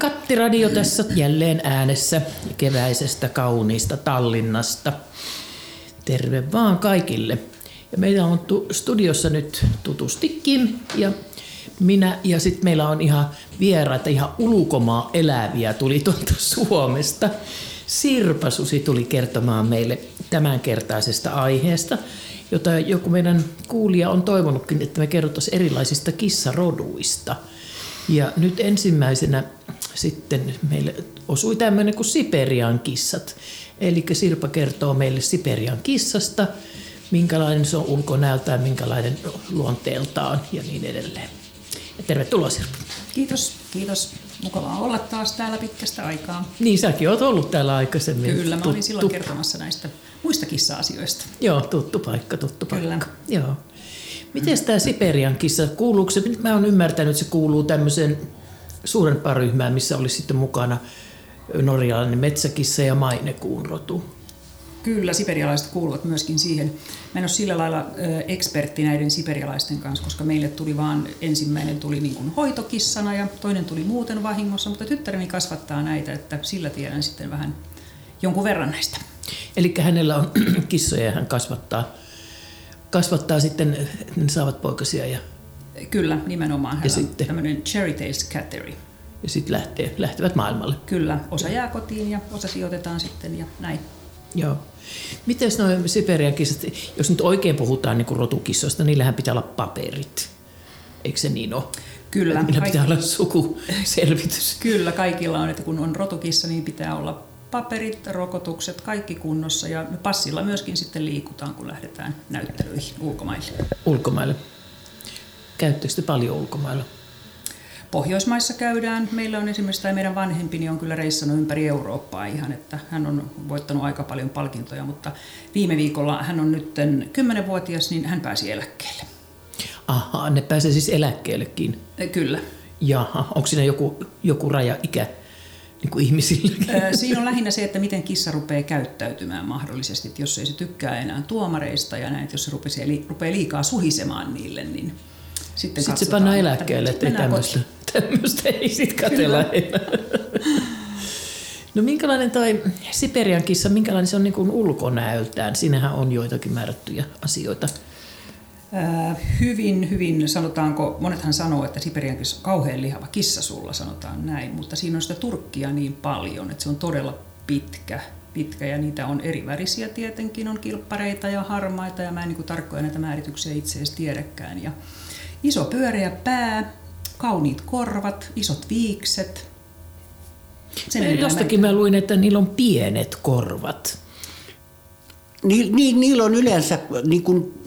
Kattiradio tässä jälleen äänessä keväisestä kauniista Tallinnasta. Terve vaan kaikille. Ja meillä on tu- studiossa nyt tutustikin ja minä ja sitten meillä on ihan vieraita, ihan ulkomaa eläviä tuli tuolta Suomesta. Sirpa Susi tuli kertomaan meille tämänkertaisesta aiheesta, jota joku meidän kuulija on toivonutkin, että me kerrottaisiin erilaisista kissaroduista. Ja nyt ensimmäisenä sitten meille osui tämmöinen kuin Siperian kissat. Eli Sirpa kertoo meille Siperian kissasta, minkälainen se on ulkonäöltään, minkälainen luonteeltaan ja niin edelleen. Ja tervetuloa Sirpa. Kiitos, kiitos. Mukavaa olla taas täällä pitkästä aikaa. Niin, säkin oot ollut täällä aikaisemmin. Kyllä, mä olin silloin kertomassa näistä muista kissa-asioista. Joo, tuttu paikka, tuttu paikka. Kyllä. Joo. Miten tämä Siperian kissa, kuuluuko se, mä oon ymmärtänyt, että se kuuluu tämmöiseen suurempaan ryhmään, missä olisi sitten mukana norjalainen metsäkissa ja mainekuun rotu. Kyllä, siperialaiset kuuluvat myöskin siihen. Mä en ole sillä lailla ekspertti näiden siperialaisten kanssa, koska meille tuli vaan ensimmäinen tuli niin kuin hoitokissana ja toinen tuli muuten vahingossa, mutta tyttäreni kasvattaa näitä, että sillä tiedän sitten vähän jonkun verran näistä. Eli hänellä on kissoja ja hän kasvattaa, kasvattaa sitten, ne saavat poikasia ja, Kyllä, nimenomaan. Ja sitten? tämmöinen cherry tails cattery. ja sitten lähtee, lähtevät maailmalle. Kyllä, osa jää kotiin ja osa sijoitetaan sitten ja näin. Joo. Miten noin Siperian kissat, jos nyt oikein puhutaan niin rotukissoista, niillähän pitää olla paperit. Eikö se niin ole? Kyllä, Niillä kaikki- pitää olla sukuselvitys. Kyllä, kaikilla on, että kun on rotukissa, niin pitää olla paperit, rokotukset, kaikki kunnossa ja me passilla myöskin sitten liikutaan, kun lähdetään näyttelyihin ulkomaille. ulkomaille. Käyttekö te paljon ulkomailla? Pohjoismaissa käydään. Meillä on esimerkiksi tämä meidän vanhempini on kyllä reissannut ympäri Eurooppaa ihan, että hän on voittanut aika paljon palkintoja, mutta viime viikolla hän on nyt 10-vuotias, niin hän pääsi eläkkeelle. Aha, ne pääsee siis eläkkeellekin. Kyllä. Jaha, onko siinä joku, joku raja ikä niin kuin ihmisillä? Ö, Siinä on lähinnä se, että miten kissa rupeaa käyttäytymään mahdollisesti, että jos ei se tykkää enää tuomareista ja näin, että jos se rupeaa, rupeaa liikaa suhisemaan niille, niin sitten Sitten se pannaan eläkkeelle, sitten että ei tämmöistä, tämmöistä ei sit katsella enää. No minkälainen toi Siperian kissa, minkälainen se on niin kuin ulkonäöltään? Siinähän on joitakin määrättyjä asioita. Hyvin, hyvin, sanotaanko, monethan sanoo, että Siperian kissa on kauhean lihava kissa sulla, sanotaan näin, mutta siinä on sitä turkkia niin paljon, että se on todella pitkä, pitkä ja niitä on eri värisiä tietenkin, on kilppareita ja harmaita ja mä en niin tarkkoja näitä määrityksiä itse edes tiedäkään. Ja iso pyöreä pää, kauniit korvat, isot viikset. Sen Jostakin mä luin, että niillä on pienet korvat. Ni, ni, niillä on yleensä niin kuin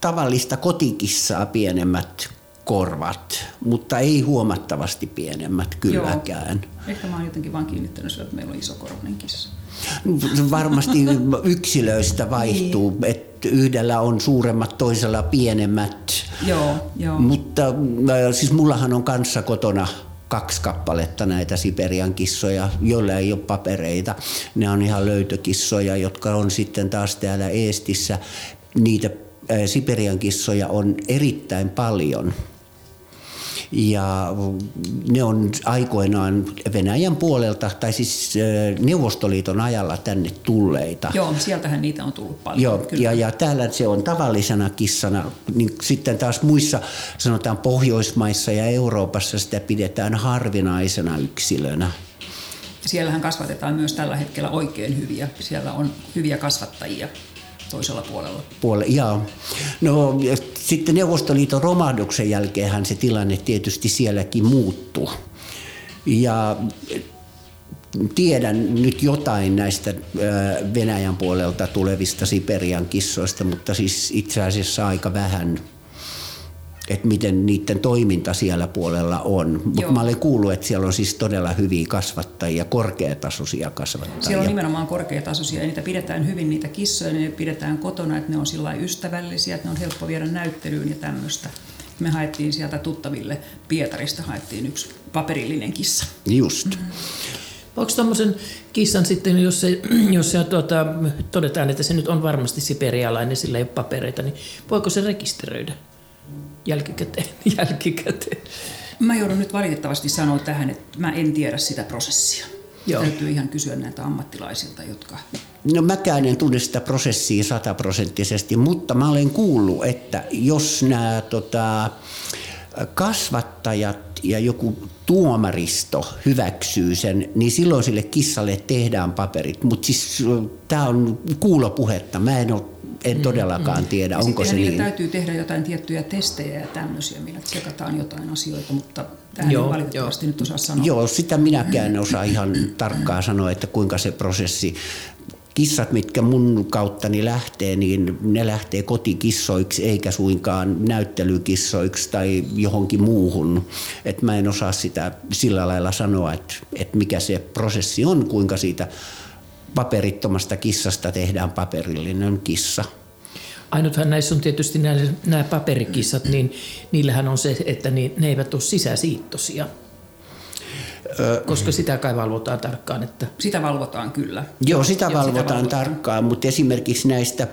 tavallista kotikissaa pienemmät korvat, mutta ei huomattavasti pienemmät kylläkään. Joo. Ehkä mä oon jotenkin vaan kiinnittänyt sille, että meillä on isokorvainen kissa. Varmasti yksilöistä vaihtuu, Niin. että yhdellä on suuremmat, toisella pienemmät. Joo, joo. Mutta äh, siis mullahan on kanssa kotona kaksi kappaletta näitä Siperian kissoja, joilla ei ole papereita. Ne on ihan löytökissoja, jotka on sitten taas täällä Eestissä. Niitä Siperian kissoja on erittäin paljon. Ja ne on aikoinaan Venäjän puolelta, tai siis Neuvostoliiton ajalla tänne tulleita. Joo, sieltähän niitä on tullut paljon. Joo, kyllä. ja, ja täällä se on tavallisena kissana. Niin sitten taas muissa, sanotaan Pohjoismaissa ja Euroopassa sitä pidetään harvinaisena yksilönä. Siellähän kasvatetaan myös tällä hetkellä oikein hyviä. Siellä on hyviä kasvattajia toisella puolella. Puole, ja, no, sitten Neuvostoliiton romahduksen jälkeenhän se tilanne tietysti sielläkin muuttuu. Ja tiedän nyt jotain näistä ö, Venäjän puolelta tulevista Siperian kissoista, mutta siis itse asiassa aika vähän, että miten niiden toiminta siellä puolella on. Mutta mä olen kuullut, että siellä on siis todella hyviä kasvattajia, korkeatasoisia kasvattajia. Siellä on nimenomaan korkeatasoisia ja niitä pidetään hyvin, niitä kissoja, ne pidetään kotona, että ne on sillä ystävällisiä, että ne on helppo viedä näyttelyyn ja tämmöistä. Me haettiin sieltä tuttaville Pietarista, haettiin yksi paperillinen kissa. Just. Onko tuommoisen kissan sitten, jos se, jos se tuota, todetaan, että se nyt on varmasti siperialainen, sillä ei ole papereita, niin voiko se rekisteröidä jälkikäteen? jälkikäteen? Mä joudun nyt valitettavasti sanoa tähän, että mä en tiedä sitä prosessia. Joo. Täytyy ihan kysyä näitä ammattilaisilta, jotka... No mäkään en tunne sitä prosessia sataprosenttisesti, mutta mä olen kuullut, että jos nämä tota, kasvattajat ja joku tuomaristo hyväksyy sen, niin silloin sille kissalle tehdään paperit. Mutta siis tämä on kuulopuhetta. Mä en ole en mm, todellakaan mm. tiedä, onko se niin. täytyy tehdä jotain tiettyjä testejä ja tämmöisiä, millä tsekataan jotain asioita, mutta tähän joo, valitettavasti joo. nyt osaa sanoa. Joo, sitä minäkään osaa ihan tarkkaan sanoa, että kuinka se prosessi kissat, mitkä mun kauttani lähtee, niin ne lähtee kotikissoiksi eikä suinkaan näyttelykissoiksi tai johonkin muuhun. Et mä en osaa sitä sillä lailla sanoa, että, että mikä se prosessi on, kuinka siitä paperittomasta kissasta tehdään paperillinen kissa. Ainuthan näissä on tietysti nämä, nämä paperikissat, niin niillähän on se, että ne, ne eivät ole sisäsiittosia. Koska sitä kai valvotaan tarkkaan. Että... Sitä valvotaan kyllä. Joo, sitä, Joo, valvotaan, sitä valvotaan tarkkaan, mutta esimerkiksi näistä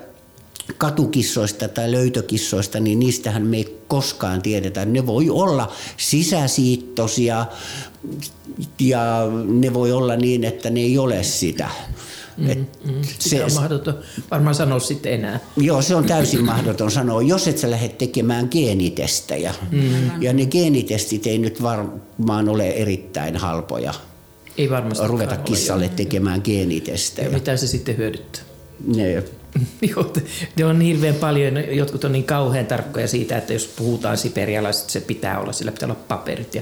katukissoista tai löytökissoista, niin niistähän me ei koskaan tiedetä. Ne voi olla sisäsiittosia ja ne voi olla niin, että ne ei ole sitä. Mm, Et mm, se on mahdoton varmaan sanoa sitten enää. Joo, se on täysin mahdoton sanoa, jos et sä lähde tekemään geenitestejä. Mm. Ja ne geenitestit ei nyt varmaan ole erittäin halpoja. Ei varmasti Ruveta kissalle ole, tekemään geenitestejä. Ja mitä se sitten hyödyttää? Ne, ne on hirveän paljon, jotkut on niin kauhean tarkkoja siitä, että jos puhutaan siperialaisesta, se pitää olla, sillä pitää olla paperit ja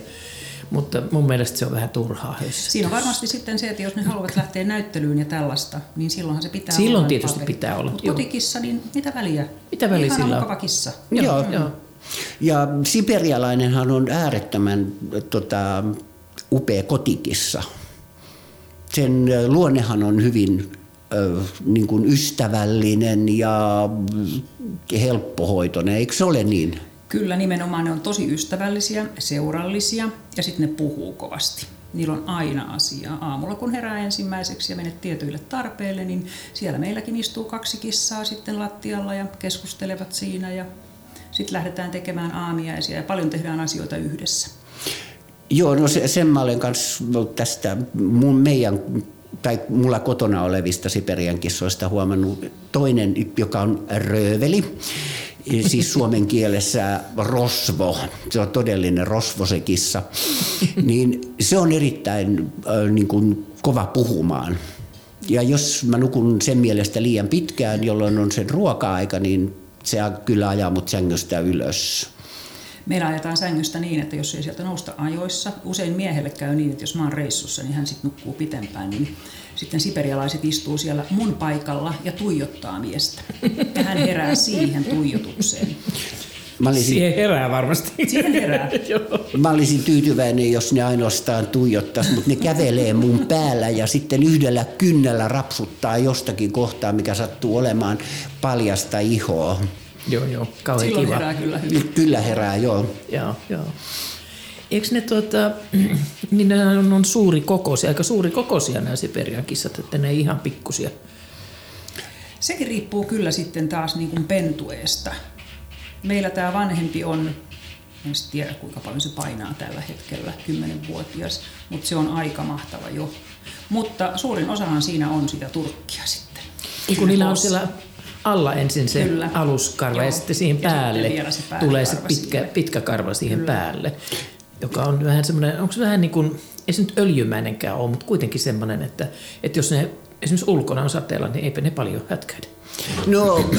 mutta mun mielestä se on vähän turhaa hössä. Siinä on varmasti sitten se, että jos ne haluavat lähteä näyttelyyn ja tällaista, niin silloinhan se pitää Silloin olla. tietysti paperi. pitää olla. Mutta kotikissa, niin mitä väliä? Mitä väliä Ihan sillä on? kissa. Joo, joo. joo. Ja siperialainenhan on äärettömän tota, upea kotikissa. Sen luonnehan on hyvin niin kuin ystävällinen ja helppohoitoinen, eikö se ole niin? Kyllä, nimenomaan ne on tosi ystävällisiä, seurallisia ja sitten ne puhuu kovasti. Niillä on aina asiaa. Aamulla kun herää ensimmäiseksi ja menet tietyille tarpeille, niin siellä meilläkin istuu kaksi kissaa sitten lattialla ja keskustelevat siinä ja sitten lähdetään tekemään aamiaisia ja paljon tehdään asioita yhdessä. Joo, no se, sen mä olen kanssa tästä mun, meidän tai mulla kotona olevista Siperian kissoista huomannut toinen, joka on rööveli, siis suomen kielessä rosvo, se on todellinen rosvo se kissa, niin se on erittäin äh, niin kuin, kova puhumaan. Ja jos mä nukun sen mielestä liian pitkään, jolloin on sen ruoka-aika, niin se kyllä ajaa mut sängystä ylös. Meillä ajetaan sängystä niin, että jos ei sieltä nousta ajoissa, usein miehelle käy niin, että jos mä oon reissussa, niin hän sitten nukkuu pitempään, niin sitten siperialaiset istuu siellä mun paikalla ja tuijottaa miestä. Ja hän herää siihen tuijotukseen. Mä olisin, Siihen herää varmasti. Siihen herää. Mä olisin tyytyväinen, jos ne ainoastaan tuijottaisi, mutta ne kävelee mun päällä ja sitten yhdellä kynnellä rapsuttaa jostakin kohtaa, mikä sattuu olemaan paljasta ihoa. Joo, joo. Kauhean Silloin kiva. herää kyllä hyvin. Kyllä herää, joo. Joo, joo. Eikö ne tuota, niin ne on, on suuri kokoisia, aika suuri kokoisia nämä Siperian kissat, että ne ei ihan pikkusia. Sekin riippuu kyllä sitten taas niin kuin pentueesta. Meillä tämä vanhempi on, en tiedä kuinka paljon se painaa tällä hetkellä, 10-vuotias, mutta se on aika mahtava jo. Mutta suurin osahan siinä on sitä turkkia sitten. Niin kun niillä on siellä alla ensin se Kyllä. aluskarva Joo. ja sitten siihen päälle, ja sitten se tulee se pitkä, pitkä karva siihen Kyllä. päälle joka on vähän semmoinen, onko se vähän niin kuin, ei se nyt öljymäinenkään ole, mutta kuitenkin semmoinen, että, että jos ne esimerkiksi ulkona on sateella, niin eipä ne paljon hätkäydä. No,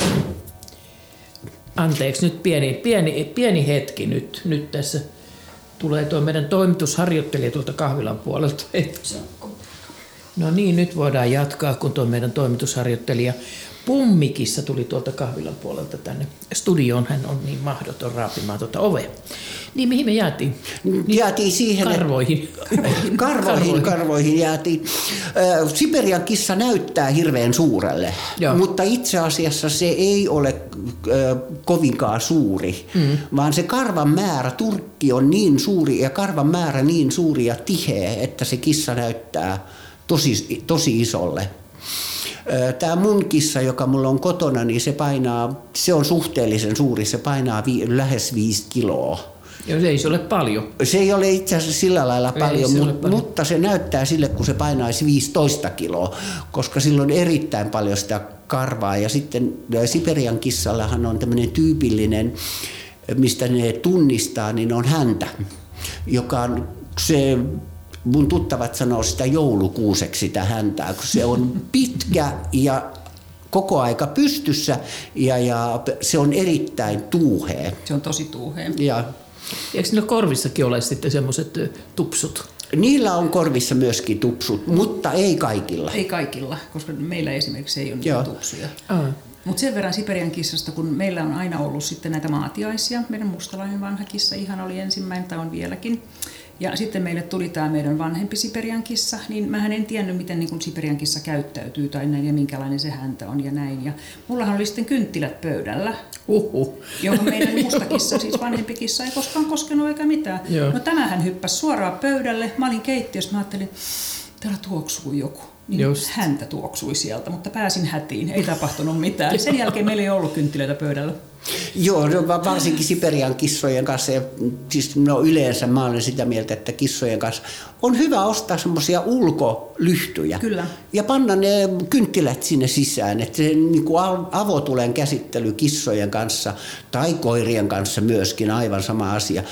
Anteeksi, nyt pieni, pieni, pieni hetki nyt, nyt tässä tulee tuo meidän toimitusharjoittelija tuolta kahvilan puolelta. No niin, nyt voidaan jatkaa, kun tuo meidän toimitusharjoittelija Pummikissa tuli tuolta kahvilan puolelta tänne studioon. Hän on niin mahdoton raapimaan tuota ovea. Niin mihin me jäätiin? Jäätiin siihen. Karvoihin. Karvoihin, karvoihin, karvoihin jäätiin. Siperian kissa näyttää hirveän suurelle, Joo. mutta itse asiassa se ei ole kovinkaan suuri, mm. vaan se karvan määrä, turkki on niin suuri ja karvan määrä niin suuri ja tiheä, että se kissa näyttää tosi, tosi isolle. Tämä mun kissa, joka mulla on kotona, niin se painaa, se on suhteellisen suuri, se painaa vi, lähes viisi kiloa. Joo, se ei se ole paljon. Se ei ole itse asiassa sillä lailla Ei paljon, se mut, paljon. mutta se näyttää sille, kun se painaisi 15 kiloa, koska silloin on erittäin paljon sitä karvaa. Ja sitten Siperian kissallahan on tämmöinen tyypillinen, mistä ne tunnistaa, niin on häntä, joka on se mun tuttavat sanoo sitä joulukuuseksi sitä häntää, kun se on pitkä ja koko aika pystyssä ja, ja se on erittäin tuuhea. Se on tosi tuuhea. Ja Eikö niillä korvissakin ole sitten semmoiset tupsut? Niillä on korvissa myöskin tupsut, mutta ei kaikilla. Ei kaikilla, koska meillä esimerkiksi ei ole Joo. niitä tupsuja. Ah. Mutta sen verran Siperian kissasta, kun meillä on aina ollut sitten näitä maatiaisia. Meidän mustalainen vanha kissa ihan oli ensimmäinen, tai on vieläkin. Ja sitten meille tuli tämä meidän vanhempi Siperian kissa, niin mähän en tiennyt, miten niin Siperian kissa käyttäytyy tai näin ja minkälainen se häntä on ja näin. Ja mullahan oli sitten kynttilät pöydällä, Uhu. johon meidän musta kissa, siis vanhempi kissa, ei koskaan koskenut eikä mitään. Joo. No tämähän hyppäsi suoraan pöydälle. Mä olin keittiössä, mä ajattelin, täällä tuoksuu joku. Niin Just. häntä tuoksui sieltä, mutta pääsin hätiin, ei tapahtunut mitään. Sen jälkeen meillä ei ollut kynttilöitä pöydällä. Joo, no va- varsinkin Siperian kissojen kanssa, ja siis no yleensä mä olen sitä mieltä, että kissojen kanssa on hyvä ostaa semmoisia ulkolyhtyjä. Kyllä. Ja panna ne kynttilät sinne sisään, että se niin kuin av- avotulen käsittely kissojen kanssa tai koirien kanssa myöskin aivan sama asia.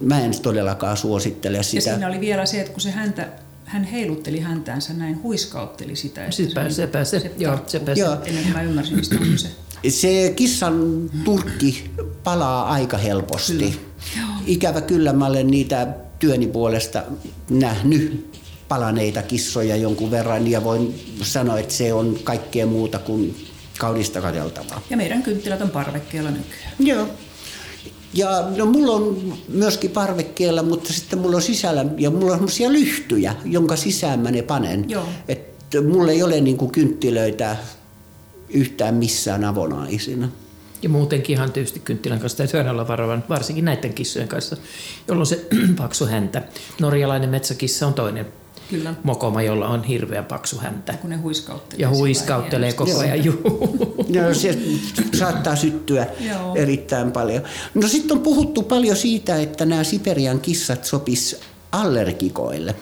Mä en todellakaan suosittele Ja sitä. siinä oli vielä se, että kun se häntä, hän heilutteli häntäänsä näin, huiskautteli sitä. että Sepä, se- sepä se, joo, tarttuu. sepä se. Joo. Ennen kuin mä ymmärsin, mistä on kyse. Se kissan turkki palaa aika helposti. Ikävä kyllä mä olen niitä työni puolesta nähnyt palaneita kissoja jonkun verran ja voin sanoa, että se on kaikkea muuta kuin kaunista katseltavaa. Ja meidän kynttilät on parvekkeella nykyään. Joo. Ja no mulla on myöskin parvekkeella, mutta sitten mulla on sisällä, ja mulla on semmoisia lyhtyjä, jonka sisään mä ne panen. Joo. Että mulla ei ole niinku kynttilöitä yhtään missään avonaisina. Ja muutenkin ihan tietysti kynttilän kanssa täytyy aina olla varovan, varsinkin näiden kissojen kanssa, jolloin se paksu häntä. Norjalainen metsäkissa on toinen Kyllä, mokoma, jolla on hirveän paksu häntä. kun ne huiskauttelee. Ja huiskauttelee koko ajan. Juu. No, se saattaa syttyä Joo. erittäin paljon. No sitten on puhuttu paljon siitä, että nämä Siperian kissat sopis allergikoille.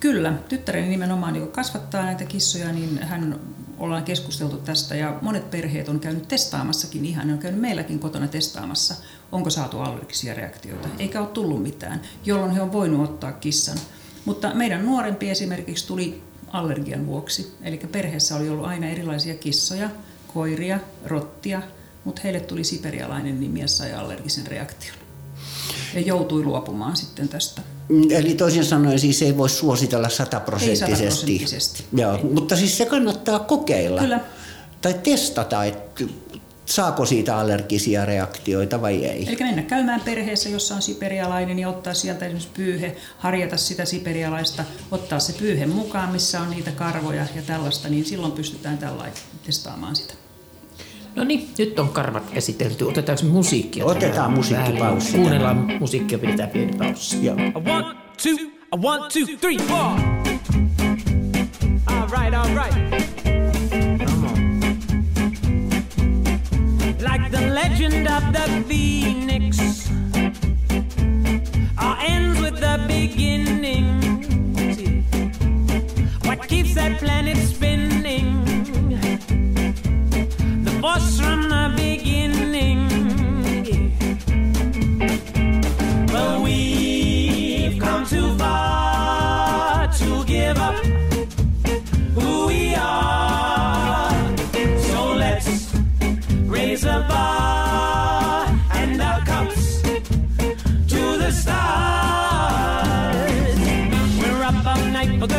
Kyllä, tyttäreni nimenomaan niin kun kasvattaa näitä kissoja, niin hän ollaan keskusteltu tästä ja monet perheet on käynyt testaamassakin ihan, ne on käynyt meilläkin kotona testaamassa, onko saatu allergisia reaktioita, eikä ole tullut mitään, jolloin he on voinut ottaa kissan. Mutta meidän nuorempi esimerkiksi tuli allergian vuoksi, eli perheessä oli ollut aina erilaisia kissoja, koiria, rottia, mutta heille tuli siperialainen nimi ja sai allergisen reaktion. Ja joutui luopumaan sitten tästä. Eli toisin sanoen siis ei voi suositella sataprosenttisesti. sataprosenttisesti. Joo, mutta siis se kannattaa kokeilla. Kyllä. Tai testata, että saako siitä allergisia reaktioita vai ei. Eli mennä käymään perheessä, jossa on siperialainen ja ottaa sieltä esimerkiksi pyyhe, harjata sitä siperialaista, ottaa se pyyhe mukaan, missä on niitä karvoja ja tällaista, niin silloin pystytään tällainen testaamaan sitä. No niin, nyt on karvat käsitelty. Otetaanko musiikkia? Otetaan musiikkipaussi? Kuunnellaan musiikkia, pidetään pieni paussi. Joo. A one, two, a one, two, three, four. All right, all right. Legend of the phoenix, all ends with the beginning. What keeps that planet spinning?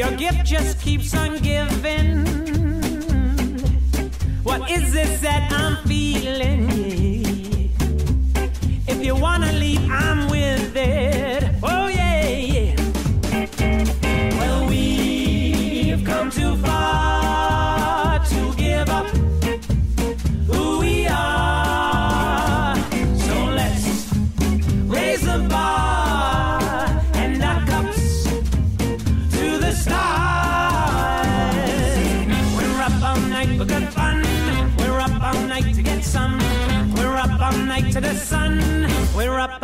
Your gift just keeps on giving. What is this that I'm feeling? If you wanna leave, I'm with it.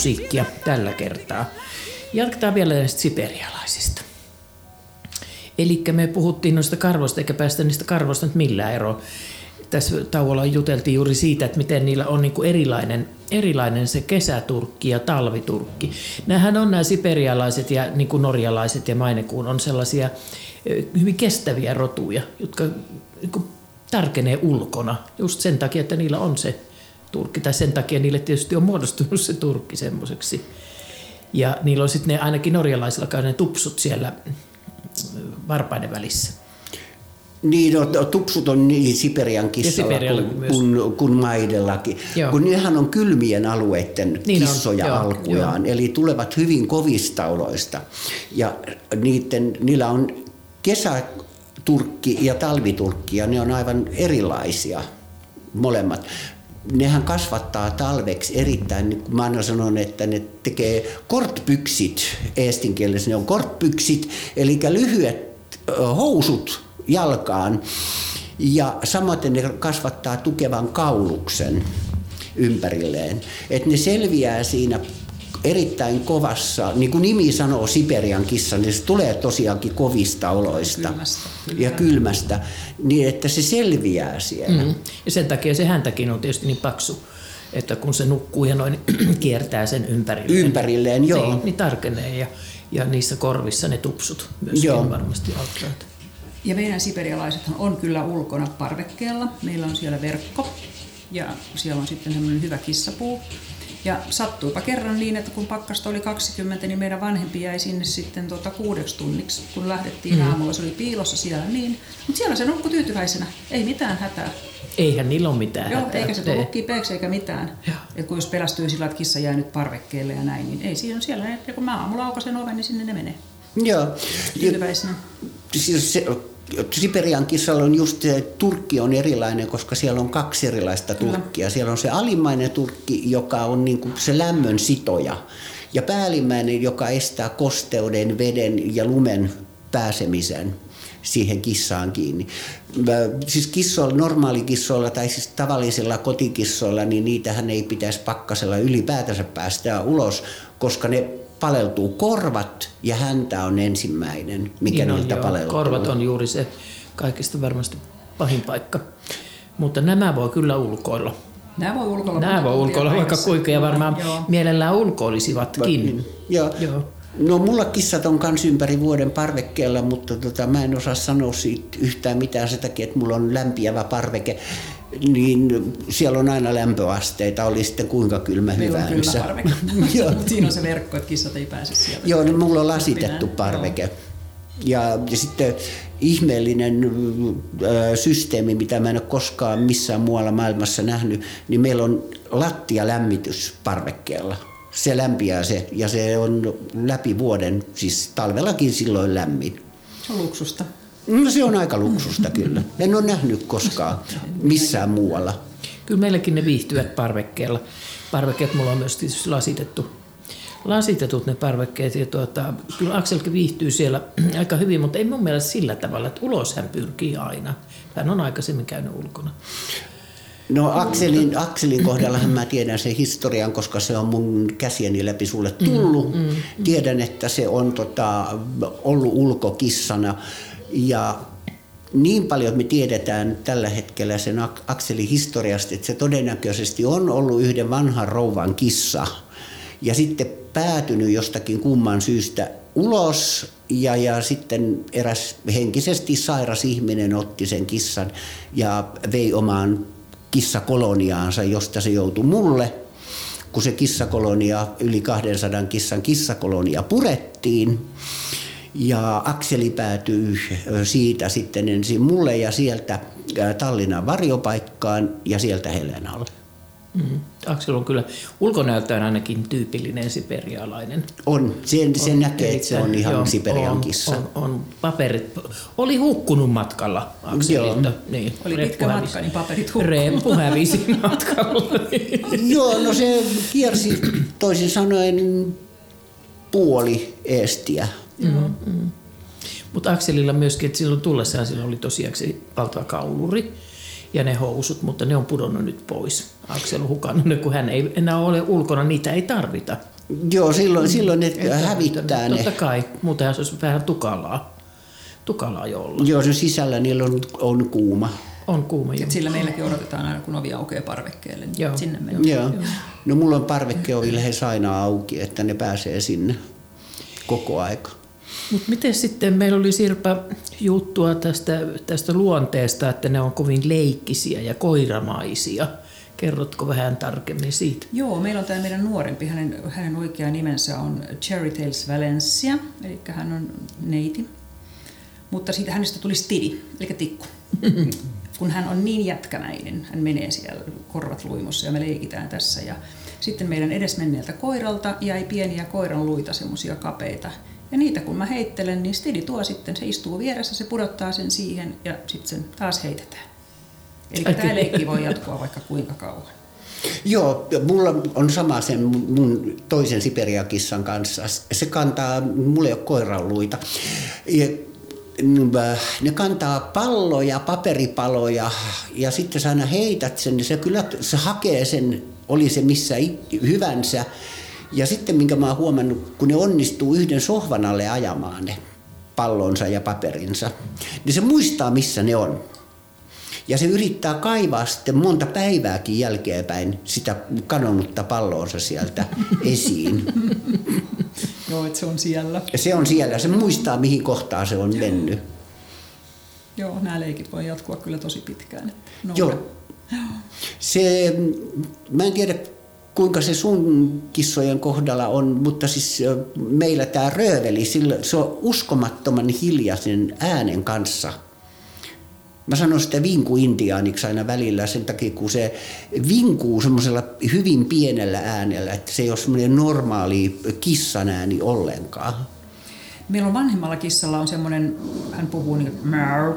Musiikkia tällä kertaa. Jatketaan vielä näistä siperialaisista. Eli me puhuttiin noista karvoista, eikä päästä niistä karvoista nyt millään eroon. Tässä tauolla juteltiin juuri siitä, että miten niillä on niin erilainen, erilainen se kesäturkki ja talviturkki. Nämähän on nämä siperialaiset ja niin kuin norjalaiset ja mainekuun on sellaisia hyvin kestäviä rotuja, jotka niin tarkenee ulkona just sen takia, että niillä on se turkki. Tai sen takia niille tietysti on muodostunut se turkki semmoiseksi. Ja niillä on sitten ne ainakin norjalaisilla ne tupsut siellä mm, varpaiden välissä. Niin, no, no, tupsut on niin Siperian kissalla kuin, myös. kuin, kuin maidellakin. Joo. Kun nehän on kylmien alueiden Niin on, kissoja joo, alkujaan, eli tulevat hyvin kovista oloista. Ja niiden, niillä on kesäturkki ja talviturkki, ja ne on aivan erilaisia molemmat. Nehän kasvattaa talveksi erittäin, niin mä aina sanon, että ne tekee kortpyksit, eestin kielessä ne on kortpyksit, eli lyhyet housut jalkaan. Ja samaten ne kasvattaa tukevan kauluksen ympärilleen. Että ne selviää siinä erittäin kovassa, niin kuin nimi sanoo Siperian kissa, niin se tulee tosiaankin kovista oloista Kylmästä, ja kylmästä, niin että se selviää siellä. Mm. Ja sen takia se häntäkin on tietysti niin paksu, että kun se nukkuu ja noin kiertää sen ympärilleen. Ympärilleen, joo. Niin, niin tarkenee ja, ja niissä korvissa ne tupsut myöskin Joo. varmasti auttavat. Ja meidän siperialaisethan on kyllä ulkona parvekkeella. Meillä on siellä verkko ja siellä on sitten semmoinen hyvä kissapuu. Ja sattuipa kerran niin, että kun pakkasta oli 20, niin meidän vanhempi jäi sinne sitten tuota kuudeksi tunniksi, kun lähdettiin mm. aamulla. Se oli piilossa siellä niin. Mutta siellä se nukkui tyytyväisenä. Ei mitään hätää. Eihän niillä ole mitään Joo, hätää. eikä se tullut kipeäksi eikä mitään. Et kun jos pelästyy sillä, että kissa jää nyt parvekkeelle ja näin, niin ei siinä on siellä. Ja kun mä aamulla aukasen oven, niin sinne ne menee. Joo. Ja, Tyytyväisenä. siis se, Siperian kissalla on just se, että turkki on erilainen, koska siellä on kaksi erilaista Kyllä. turkkia. Siellä on se alimmainen turkki, joka on niin kuin se lämmön sitoja. Ja päällimmäinen, joka estää kosteuden, veden ja lumen pääsemisen siihen kissaan kiinni. Siis kissoilla, normaalikissoilla tai siis tavallisilla kotikissoilla, niin niitähän ei pitäisi pakkasella ylipäätänsä päästää ulos, koska ne paleltuu korvat ja häntä on ensimmäinen, mikä Niin on, niiltä joo. paleltuu. Korvat on juuri se kaikista varmasti pahin paikka. Mutta nämä voi kyllä ulkoilla. Nämä voi ulkoilla. Nämä voi ulkoilla vaikka kuinka ja varmaan Joo. mielellään ulkoilisivatkin. Joo. Joo. No mulla kissat on kans ympäri vuoden parvekkeella, mutta tota, mä en osaa sanoa siitä yhtään mitään sen takia, että mulla on lämpiävä parveke. Niin siellä on aina lämpöasteita, oli sitten kuinka kylmä Meillä on hyvänsä. kylmä parveke. Joo. Siinä on se verkko, että kissat ei pääse sieltä. Joo, no mulla on lasitettu parveke. Ja, ja sitten ihmeellinen ö, systeemi, mitä mä en ole koskaan missään muualla maailmassa nähnyt, niin meillä on lattialämmitys parvekkeella. Se lämpiää se ja se on läpi vuoden, siis talvellakin silloin lämmin. Se on luksusta. No se on aika luksusta kyllä. En ole nähnyt koskaan missään muualla. Kyllä meilläkin ne viihtyvät parvekkeella. Parvekkeet mulla on myös tietysti lasitettu. Lasitetut ne parvekkeet ja tuota, kyllä Akselkin viihtyy siellä aika hyvin, mutta ei mun mielestä sillä tavalla, että ulos hän pyrkii aina. Hän on aikaisemmin käynyt ulkona. No Akselin, Akselin kohdallahan mä tiedän sen historian, koska se on mun käsieni läpi sulle tullut. Mm, mm, tiedän, että se on tota, ollut ulkokissana ja niin paljon me tiedetään tällä hetkellä sen Akselin historiasta, että se todennäköisesti on ollut yhden vanhan rouvan kissa ja sitten päätynyt jostakin kumman syystä ulos ja, ja sitten eräs henkisesti sairas ihminen otti sen kissan ja vei omaan kissakoloniaansa, josta se joutui mulle, kun se kissakolonia, yli 200 kissan kissakolonia purettiin. Ja Akseli päätyy siitä sitten ensin mulle ja sieltä Tallinnan varjopaikkaan ja sieltä Helenalle. Mm. Aksel on kyllä ulkonäöltään ainakin tyypillinen siperialainen. On, sen, sen on näkee, että se on ihan joo, siperian on, kissa. On, on, paperit, oli hukkunut matkalla Akselilta. Niin, oli pitkä hävisi. matka, niin paperit hukkunut. Reppu hävisi matkalla. joo, no se kiersi toisin sanoen puoli Eestiä. Mm, mm. Mutta Akselilla myöskin, että silloin tullessaan sillä oli tosiaan valtava kauluri ja ne housut, mutta ne on pudonnut nyt pois. Aksel on hukannut ne, kun hän ei enää ole ulkona, niitä ei tarvita. Joo, silloin, mm. silloin ne hävittää ne. Totta kai, muutenhan se olisi vähän tukalaa. Tukalaa jo olla. Joo, se sisällä niillä on, on kuuma. On kuuma, joo. Et sillä meilläkin odotetaan aina, kun ovi aukeaa parvekkeelle, niin joo. sinne mennään. Joo. joo. No mulla on parvekkeovi lähes aina auki, että ne pääsee sinne koko aika. Mutta miten sitten, meillä oli Sirpa juttua tästä, tästä luonteesta, että ne on kovin leikkisiä ja koiramaisia. Kerrotko vähän tarkemmin siitä? Joo, meillä on tämä meidän nuorempi, hänen, hänen oikea nimensä on Cherry Tales Valencia, eli hän on neiti. Mutta siitä hänestä tuli stidi, eli tikku. Kun hän on niin jätkämäinen, hän menee siellä korvat luimossa ja me leikitään tässä. Ja sitten meidän edesmenneeltä koiralta jäi pieniä koiran luita, semmoisia kapeita, ja niitä kun mä heittelen, niin Stidi tuo sitten, se istuu vieressä, se pudottaa sen siihen ja sitten sen taas heitetään. Eli okay. tämä leikki voi jatkua vaikka kuinka kauan. Joo, mulla on sama sen mun toisen Siperiakissan kanssa. Se kantaa, mulla ei ole koirauluita. Ja ne kantaa palloja, paperipaloja ja sitten sä aina heität sen, niin se kyllä se hakee sen, oli se missä hyvänsä ja sitten minkä mä oon huomannut, kun ne onnistuu yhden sohvan alle ajamaan ne pallonsa ja paperinsa, niin se muistaa missä ne on. Ja se yrittää kaivaa sitten monta päivääkin jälkeenpäin sitä kadonnutta palloonsa sieltä esiin. Joo, että se on siellä. Ja se on siellä. Se muistaa, mihin kohtaan se on mennyt. Joo, nämä leikit voi jatkua kyllä tosi pitkään. Joo. Se, mä en tiedä, kuinka se sun kissojen kohdalla on, mutta siis meillä tämä rööveli, se on uskomattoman hiljaisen äänen kanssa. Mä sanon sitä vinku-intiaaniksi aina välillä sen takia, kun se vinkuu semmoisella hyvin pienellä äänellä, että se ei ole semmoinen normaali kissan ääni ollenkaan. Meillä on vanhemmalla kissalla on semmoinen, hän puhuu niin kuin mär.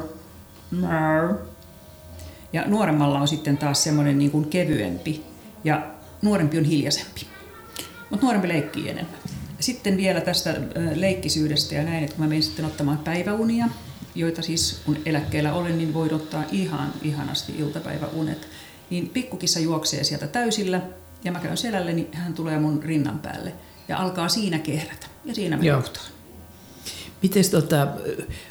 Ja nuoremmalla on sitten taas semmoinen niin kuin kevyempi. Ja nuorempi on hiljaisempi. Mutta nuorempi leikkii enemmän. Sitten vielä tästä leikkisyydestä ja näin, että mä menen sitten ottamaan päiväunia, joita siis kun eläkkeellä olen, niin voin ottaa ihan ihanasti iltapäiväunet. Niin pikkukissa juoksee sieltä täysillä ja mä käyn selälle, niin hän tulee mun rinnan päälle ja alkaa siinä kehrätä. Ja siinä me. Miten tota,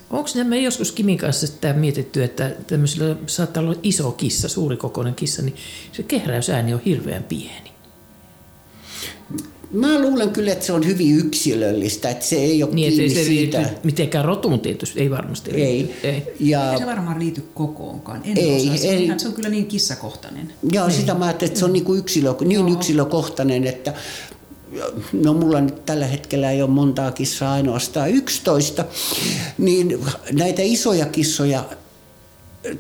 onko nämä joskus Kimin kanssa sitä mietitty, että tämmöisellä saattaa olla iso kissa, suurikokoinen kissa, niin se kehräysääni on hirveän pieni? Mä luulen kyllä, että se on hyvin yksilöllistä, että se ei ole niin, kiinni se siitä. mitenkään rotuun tietysti, ei varmasti ei. liity. Ei. Ja... Ei se varmaan liity kokoonkaan. En ei, osaa. Se, ei. On, se on kyllä niin kissakohtainen. Joo, ei. sitä mä ajattelin, että se on niin, kuin yksilö, niin yksilökohtainen, että no mulla nyt tällä hetkellä ei ole montaa kissaa, ainoastaan 11, niin näitä isoja kissoja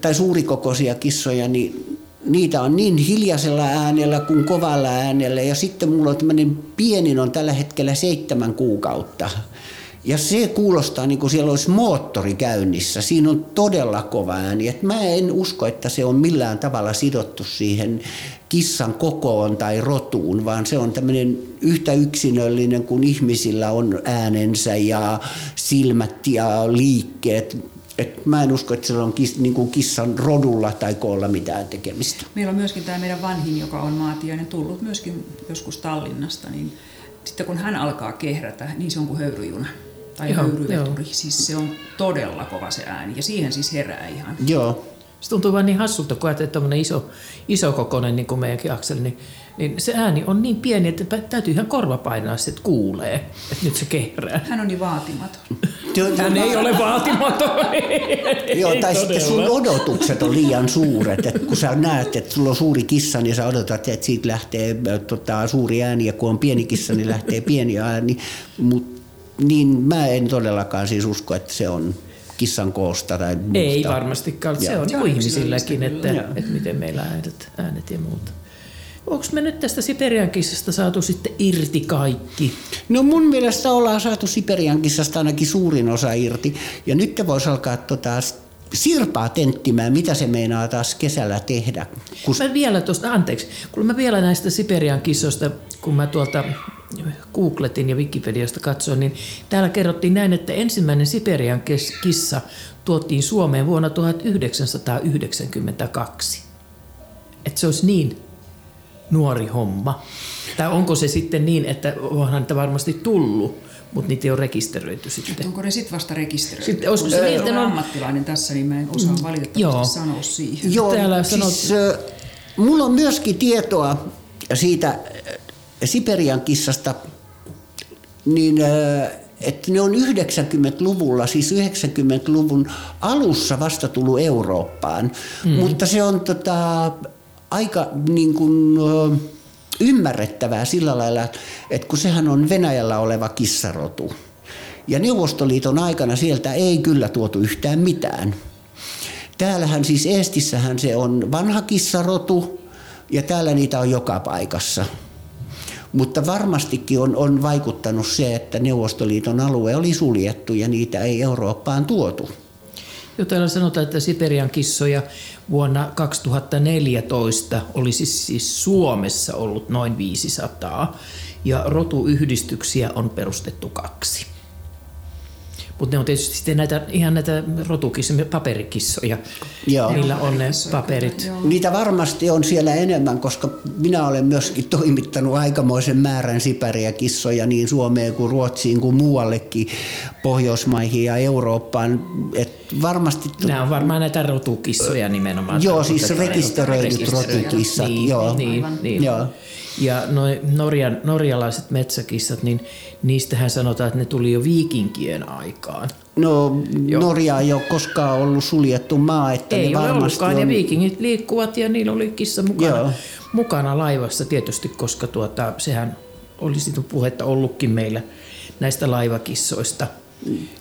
tai suurikokoisia kissoja, niin niitä on niin hiljaisella äänellä kuin kovalla äänellä. Ja sitten mulla on tämmöinen pienin on tällä hetkellä seitsemän kuukautta. Ja se kuulostaa niin kuin siellä olisi moottori käynnissä. Siinä on todella kova ääni. Et mä en usko, että se on millään tavalla sidottu siihen kissan kokoon tai rotuun, vaan se on tämmöinen yhtä yksinöllinen kuin ihmisillä on äänensä ja silmät ja liikkeet. Et mä en usko, että sillä on kis, niin kuin kissan rodulla tai koolla mitään tekemistä. Meillä on myöskin tämä meidän vanhin, joka on maatiainen, tullut myöskin joskus Tallinnasta, niin sitten kun hän alkaa kehrätä, niin se on kuin höyryjuna tai Joo, höyryveturi. Siis se on todella kova se ääni ja siihen siis herää ihan. Joo. Se tuntuu vaan niin hassulta, kun ajattelee, että tuommoinen iso, iso kokoinen, niin kuin meidänkin Akseli, niin, niin se ääni on niin pieni, että täytyy ihan korva painaa, että kuulee, että nyt se kehrää. Hän on niin vaatimaton. Hän ei ole vaatimaton. Joo, Ei tai sitten sun odotukset on liian suuret. Et kun sä näet, että sulla on suuri kissa, niin sä odotat, että siitä lähtee äh, tota, suuri ääni, ja kun on pieni kissa, niin lähtee pieni ääni. Mut, niin mä en todellakaan siis usko, että se on kissan koosta tai muusta. Ei varmastikaan. Se on Se niin ihmisilläkin, että, että miten meillä äänet, äänet ja muuta. Onko me nyt tästä Siperian kissasta saatu sitten irti kaikki? No mun mielestä ollaan saatu Siperian kissasta ainakin suurin osa irti. Ja nyt te vois alkaa tota, sirpaa tenttimään, mitä se meinaa taas kesällä tehdä. Kun Mä vielä tuosta, anteeksi, kun mä vielä näistä Siperian kissoista, kun mä tuolta googletin ja Wikipediasta katsoin, niin täällä kerrottiin näin, että ensimmäinen Siperian kissa tuotiin Suomeen vuonna 1992. Että se olisi niin nuori homma. Tai onko se sitten niin, että onhan niitä varmasti tullut, mutta niitä ei ole rekisteröity sitten. Onko ne sitten vasta rekisteröity? Sitten olisiko se niin, on- ammattilainen tässä, niin mä en osaa valitettavasti joo. sanoa siihen. Joo, Täällä siis sanot- äh, mulla on myöskin tietoa siitä Siperian kissasta, niin että ne on 90-luvulla, siis 90-luvun alussa vasta tullut Eurooppaan. Mm. Mutta se on tota, aika niin kuin, ymmärrettävää sillä lailla, että kun sehän on Venäjällä oleva kissarotu. Ja Neuvostoliiton aikana sieltä ei kyllä tuotu yhtään mitään. Täällähän siis Eestissähän se on vanha kissarotu ja täällä niitä on joka paikassa. Mutta varmastikin on, on vaikuttanut se, että Neuvostoliiton alue oli suljettu ja niitä ei Eurooppaan tuotu. Jo täällä sanotaan, että Siperian kissoja vuonna 2014 olisi siis Suomessa ollut noin 500 ja rotuyhdistyksiä on perustettu kaksi. Mutta ne on tietysti sitten näitä, ihan näitä rotukissoja, paperikissoja. Joo. Niillä on ne paperit. joo. Niitä varmasti on siellä enemmän, koska minä olen myöskin toimittanut aikamoisen määrän sipäriä kissoja niin Suomeen kuin Ruotsiin kuin muuallekin Pohjoismaihin ja Eurooppaan. Et varmasti Nämä on varmaan näitä rotukissoja nimenomaan. Joo, siis rekisteröidyt rotukissat, Niin, joo. Niin, niin. Joo. Ja noi Norjan, norjalaiset metsäkissat, niin niistähän sanotaan, että ne tuli jo viikinkien aikaan. No Joo. Norja ei ole koskaan ollut suljettu maa, että Ei ne ole varmasti ollutkaan, on... ja viikingit liikkuvat ja niillä oli kissa mukana, Joo. mukana laivassa tietysti, koska tuota, sehän olisi puhetta ollutkin meillä näistä laivakissoista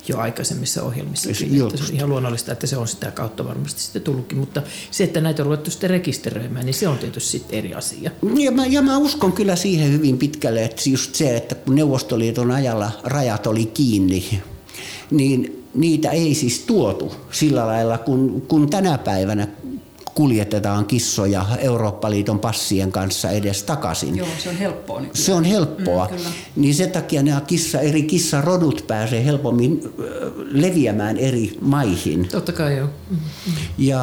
jo aikaisemmissa ohjelmissakin. Just. Että se on ihan luonnollista, että se on sitä kautta varmasti sitten tullutkin, mutta se, että näitä on ruvettu sitten rekisteröimään, niin se on tietysti sitten eri asia. Ja mä, ja mä uskon kyllä siihen hyvin pitkälle, että just se, että kun Neuvostoliiton ajalla rajat oli kiinni, niin niitä ei siis tuotu sillä lailla, kun, kun tänä päivänä kuljetetaan kissoja Eurooppa-liiton passien kanssa edes takaisin. Joo, se on helppoa nykyään. Se on helppoa. Mm, kyllä. niin sen takia nämä kissa, eri kissarodut pääsee helpommin leviämään eri maihin. Totta kai joo. Ja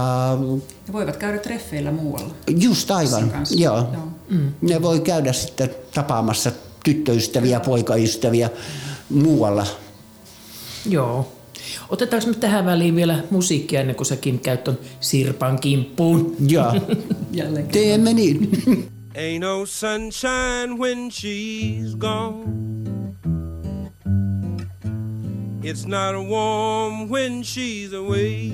Ne voivat käydä treffeillä muualla. just aivan, joo. Joo. Mm. Ne voi käydä sitten tapaamassa tyttöystäviä, poikaystäviä muualla. Joo. Otetaanko me tähän väliin vielä musiikkia ennen kuin säkin käyt ton Sirpan kimppuun? Jälleen kerran. teemme niin. Ain't no sunshine when she's gone. It's not warm when she's away.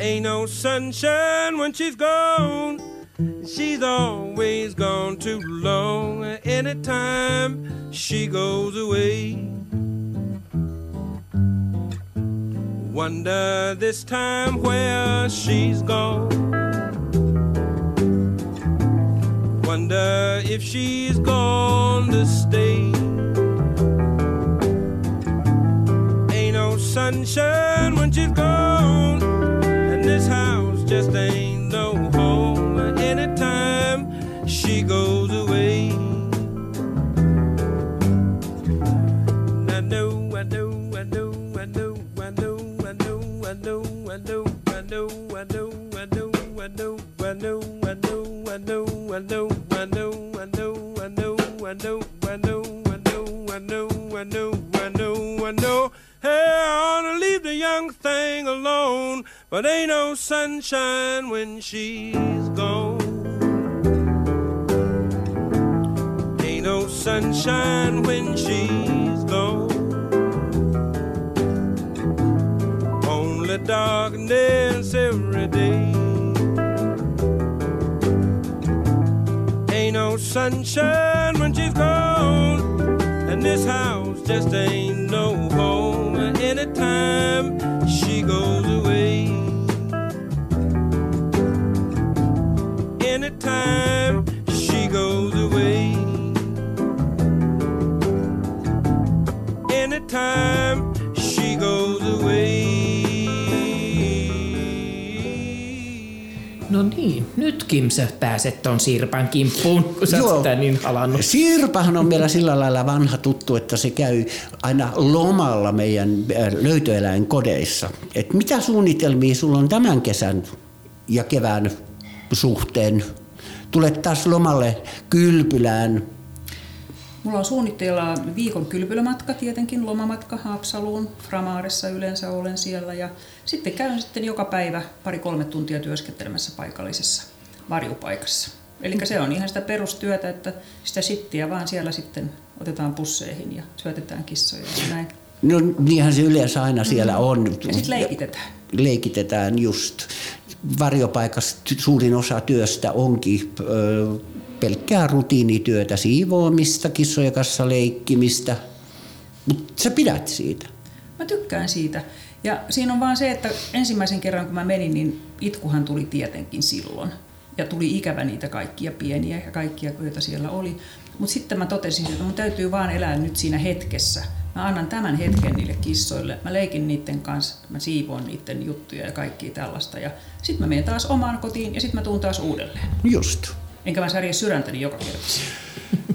Ain't no sunshine when she's gone. She's always gone too long. Anytime she goes away. Wonder this time where she's gone. Wonder if she's gone to stay. Ain't no sunshine when she's gone. She's gone. Ain't no sunshine when pääset ton Sirpan kimppuun, kun sä oot sitä niin halannut. Sirpahan on meillä sillä lailla vanha tuttu, että se käy aina lomalla meidän äh, löytöeläinkodeissa. Et mitä suunnitelmia sulla on tämän kesän ja kevään suhteen? Tulet taas lomalle kylpylään. Mulla on suunnitteilla viikon kylpylämatka tietenkin, lomamatka Haapsaluun. Framaaressa yleensä olen siellä ja sitten käyn sitten joka päivä pari-kolme tuntia työskentelemässä paikallisessa varjupaikassa. Eli se on ihan sitä perustyötä, että sitä sittiä vaan siellä sitten otetaan pusseihin ja syötetään kissoja ja näin. No niinhän se yleensä aina siellä on. Ja sitten leikitetään. Leikitetään just. Varjopaikassa suurin osa työstä onkin ö, pelkkää rutiinityötä, siivoamista, kissojen kanssa leikkimistä. Mutta sä pidät siitä. Mä tykkään siitä. Ja siinä on vaan se, että ensimmäisen kerran kun mä menin, niin itkuhan tuli tietenkin silloin. Ja tuli ikävä niitä kaikkia pieniä ja kaikkia, joita siellä oli. Mutta sitten mä totesin, että mun täytyy vaan elää nyt siinä hetkessä. Mä annan tämän hetken niille kissoille. Mä leikin niiden kanssa, mä siivoon niiden juttuja ja kaikkia tällaista. Ja sitten mä menen taas omaan kotiin ja sitten mä tuun taas uudelleen. Just. Enkä mä särje sydäntäni joka kerta.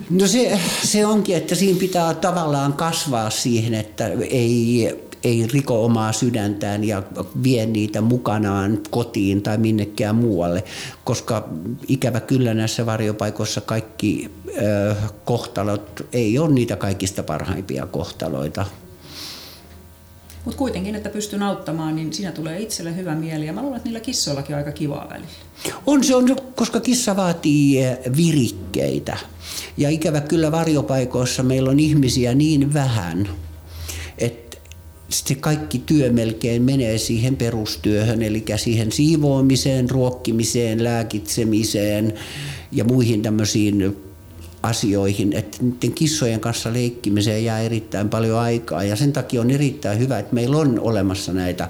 No se, se onkin, että siinä pitää tavallaan kasvaa siihen, että ei, ei riko omaa sydäntään ja vie niitä mukanaan kotiin tai minnekään muualle, koska ikävä kyllä näissä varjopaikoissa kaikki ö, kohtalot ei ole niitä kaikista parhaimpia kohtaloita. Mutta kuitenkin, että pystyn auttamaan, niin siinä tulee itselle hyvä mieli. Ja mä luulen, että niillä kissoillakin on aika kivaa välillä. On se on, koska kissa vaatii virikkeitä. Ja ikävä kyllä varjopaikoissa meillä on ihmisiä niin vähän, se kaikki työ melkein menee siihen perustyöhön, eli siihen siivoamiseen, ruokkimiseen, lääkitsemiseen ja muihin tämmöisiin asioihin, että niiden kissojen kanssa leikkimiseen jää erittäin paljon aikaa ja sen takia on erittäin hyvä, että meillä on olemassa näitä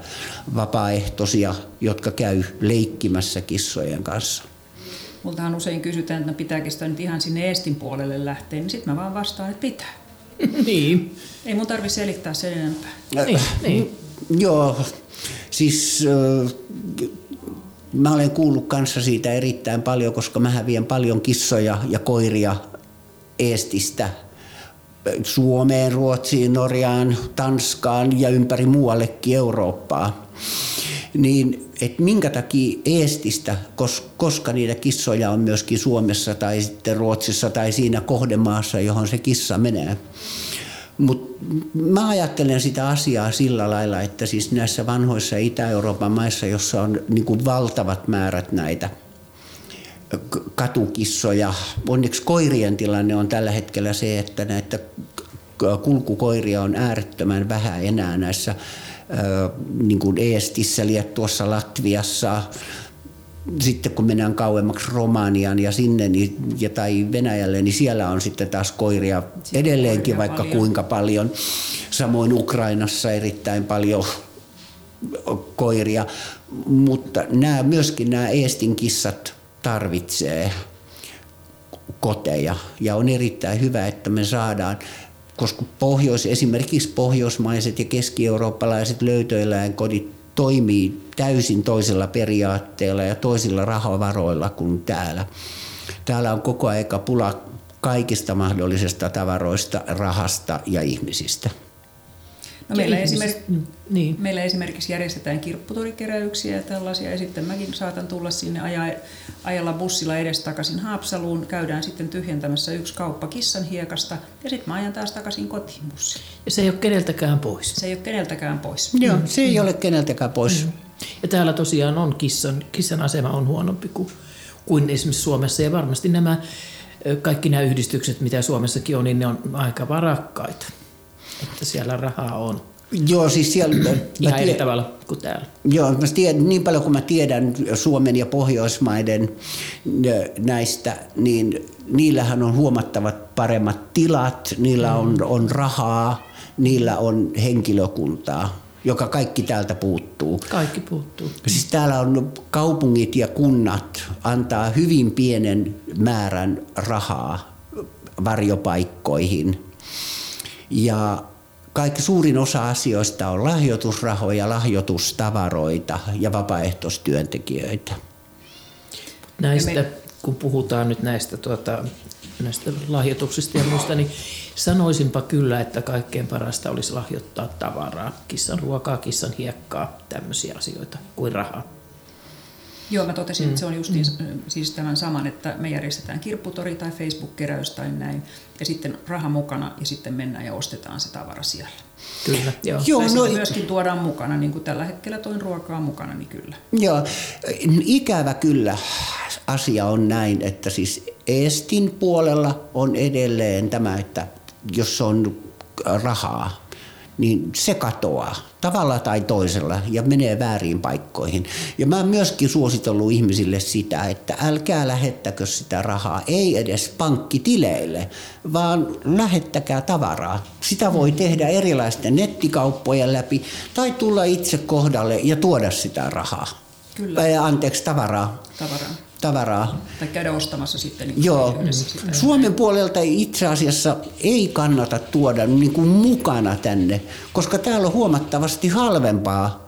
vapaaehtoisia, jotka käy leikkimässä kissojen kanssa. Multahan usein kysytään, että no pitääkö sitä nyt ihan sinne Eestin puolelle lähteä, niin sitten mä vaan vastaan, että pitää. niin. Ei mun tarvi selittää sen enempää. Niin, niin. Joo, siis äh, mä olen kuullut kanssa siitä erittäin paljon, koska mä vien paljon kissoja ja koiria Eestistä Suomeen, Ruotsiin, Norjaan, Tanskaan ja ympäri muuallekin Eurooppaa. Niin, että minkä takia Eestistä, kos- koska niitä kissoja on myöskin Suomessa tai sitten Ruotsissa tai siinä kohdemaassa, johon se kissa menee. Mutta mä ajattelen sitä asiaa sillä lailla, että siis näissä vanhoissa Itä-Euroopan maissa, jossa on niin valtavat määrät näitä katukissoja, onneksi koirien tilanne on tällä hetkellä se, että näitä kulkukoiria on äärettömän vähän enää näissä niin kuin Eestissä, Liettuassa, Latviassa, sitten kun mennään kauemmaksi Romaniaan ja sinne niin, ja, tai Venäjälle, niin siellä on sitten taas koiria Siellä edelleenkin koiria vaikka paljon. kuinka paljon. Samoin Ukrainassa erittäin paljon koiria, mutta nämä, myöskin nämä Eestin kissat tarvitsee koteja ja on erittäin hyvä, että me saadaan koska pohjois, esimerkiksi pohjoismaiset ja keski-eurooppalaiset löytöeläinkodit toimii täysin toisella periaatteella ja toisilla rahavaroilla kuin täällä. Täällä on koko aika pula kaikista mahdollisista tavaroista, rahasta ja ihmisistä. No meillä, esimerkiksi, ihmiset- niin. meillä esimerkiksi järjestetään kirpputorikeräyksiä ja tällaisia, ja sitten mäkin saatan tulla sinne ajaa, ajalla bussilla edestakaisin Haapsaluun, käydään sitten tyhjentämässä yksi kauppa kissan hiekasta, ja sitten mä ajan taas takaisin kotiin bussilla. Ja se ei ole keneltäkään pois. Se ei ole keneltäkään pois. Joo, se ei ole keneltäkään pois. Ja täällä tosiaan on kissan, kissan asema on huonompi kuin, kuin esimerkiksi Suomessa. Ja varmasti nämä kaikki nämä yhdistykset, mitä Suomessakin on, niin ne on aika varakkaita. Että siellä rahaa on. Joo, siis siellä... Ihan eri tavalla kuin täällä. Joo, mä tiedän, niin paljon kuin mä tiedän Suomen ja Pohjoismaiden näistä, niin niillähän on huomattavat paremmat tilat, niillä on, on rahaa, niillä on henkilökuntaa, joka kaikki täältä puuttuu. Kaikki puuttuu. Siis täällä on kaupungit ja kunnat antaa hyvin pienen määrän rahaa varjopaikkoihin. Ja kaikki suurin osa asioista on lahjoitusrahoja, lahjoitustavaroita ja vapaaehtoistyöntekijöitä. Näistä, kun puhutaan nyt näistä, tuota, näistä lahjoituksista ja muista, niin sanoisinpa kyllä, että kaikkein parasta olisi lahjoittaa tavaraa. Kissan ruokaa, kissan hiekkaa, tämmöisiä asioita kuin rahaa. Joo, mä totesin, että se on justiin siis tämän saman, että me järjestetään kirpputori tai Facebook-keräys tai näin, ja sitten raha mukana, ja sitten mennään ja ostetaan se tavara siellä. Kyllä, joo. Joo, tai no, sitten myöskin tuodaan mukana, niin kuin tällä hetkellä toin ruokaa mukana, niin kyllä. joo, ikävä kyllä asia on näin, että siis Estin puolella on edelleen tämä, että jos on rahaa, niin se katoaa tavalla tai toisella ja menee väärin paikkoihin. Ja mä oon myöskin suositellut ihmisille sitä, että älkää lähettäkö sitä rahaa, ei edes pankkitileille, vaan lähettäkää tavaraa. Sitä voi tehdä erilaisten nettikauppojen läpi tai tulla itse kohdalle ja tuoda sitä rahaa. Kyllä. Ää, Anteeksi, tavaraa. Tavaraa. Tavaraa. Tai käydä ostamassa sitten niin Joo, sitä. Suomen puolelta itse asiassa ei kannata tuoda niin kuin mukana tänne, koska täällä on huomattavasti halvempaa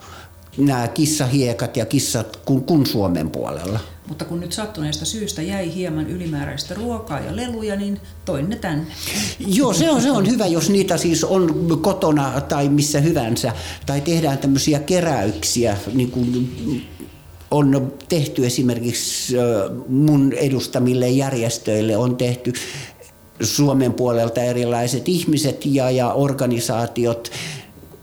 nämä kissahiekat ja kissat kuin, kuin Suomen puolella. Mutta kun nyt sattuneesta syystä jäi hieman ylimääräistä ruokaa ja leluja, niin toin ne tänne. Joo, se on, se on hyvä, jos niitä siis on kotona tai missä hyvänsä, tai tehdään tämmöisiä keräyksiä, niin kuin on tehty esimerkiksi mun edustamille järjestöille, on tehty Suomen puolelta erilaiset ihmiset ja, ja organisaatiot,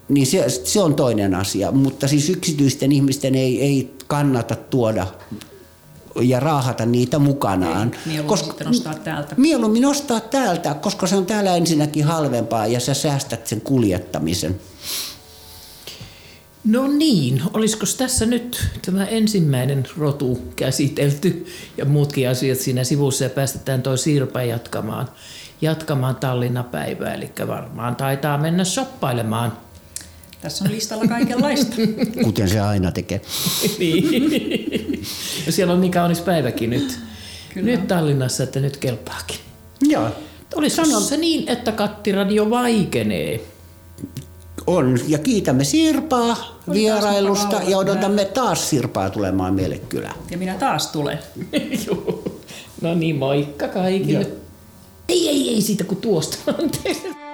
niin se, se on toinen asia. Mutta siis yksityisten ihmisten ei, ei kannata tuoda ja raahata niitä mukanaan. Mieluummin sitten ostaa täältä. Mieluummin ostaa täältä, koska se on täällä ensinnäkin halvempaa ja sä säästät sen kuljettamisen. No niin, olisiko tässä nyt tämä ensimmäinen rotu käsitelty ja muutkin asiat siinä sivussa ja päästetään toi Sirpa jatkamaan, jatkamaan Tallinna-päivää, eli varmaan taitaa mennä shoppailemaan. Tässä on listalla kaikenlaista. Kuten se aina tekee. niin. Ja siellä on niin kaunis päiväkin nyt, Kyllä. nyt Tallinnassa, että nyt kelpaakin. Joo. Olisiko se niin, että kattiradio vaikenee? On. Ja kiitämme Sirpaa taas vierailusta ja odotamme taas Sirpaa tulemaan meille kylään. Ja minä taas tulen. Joo. No niin, moikka kaikille. Joo. Ei, ei, ei siitä kuin tuosta. Anteeksi.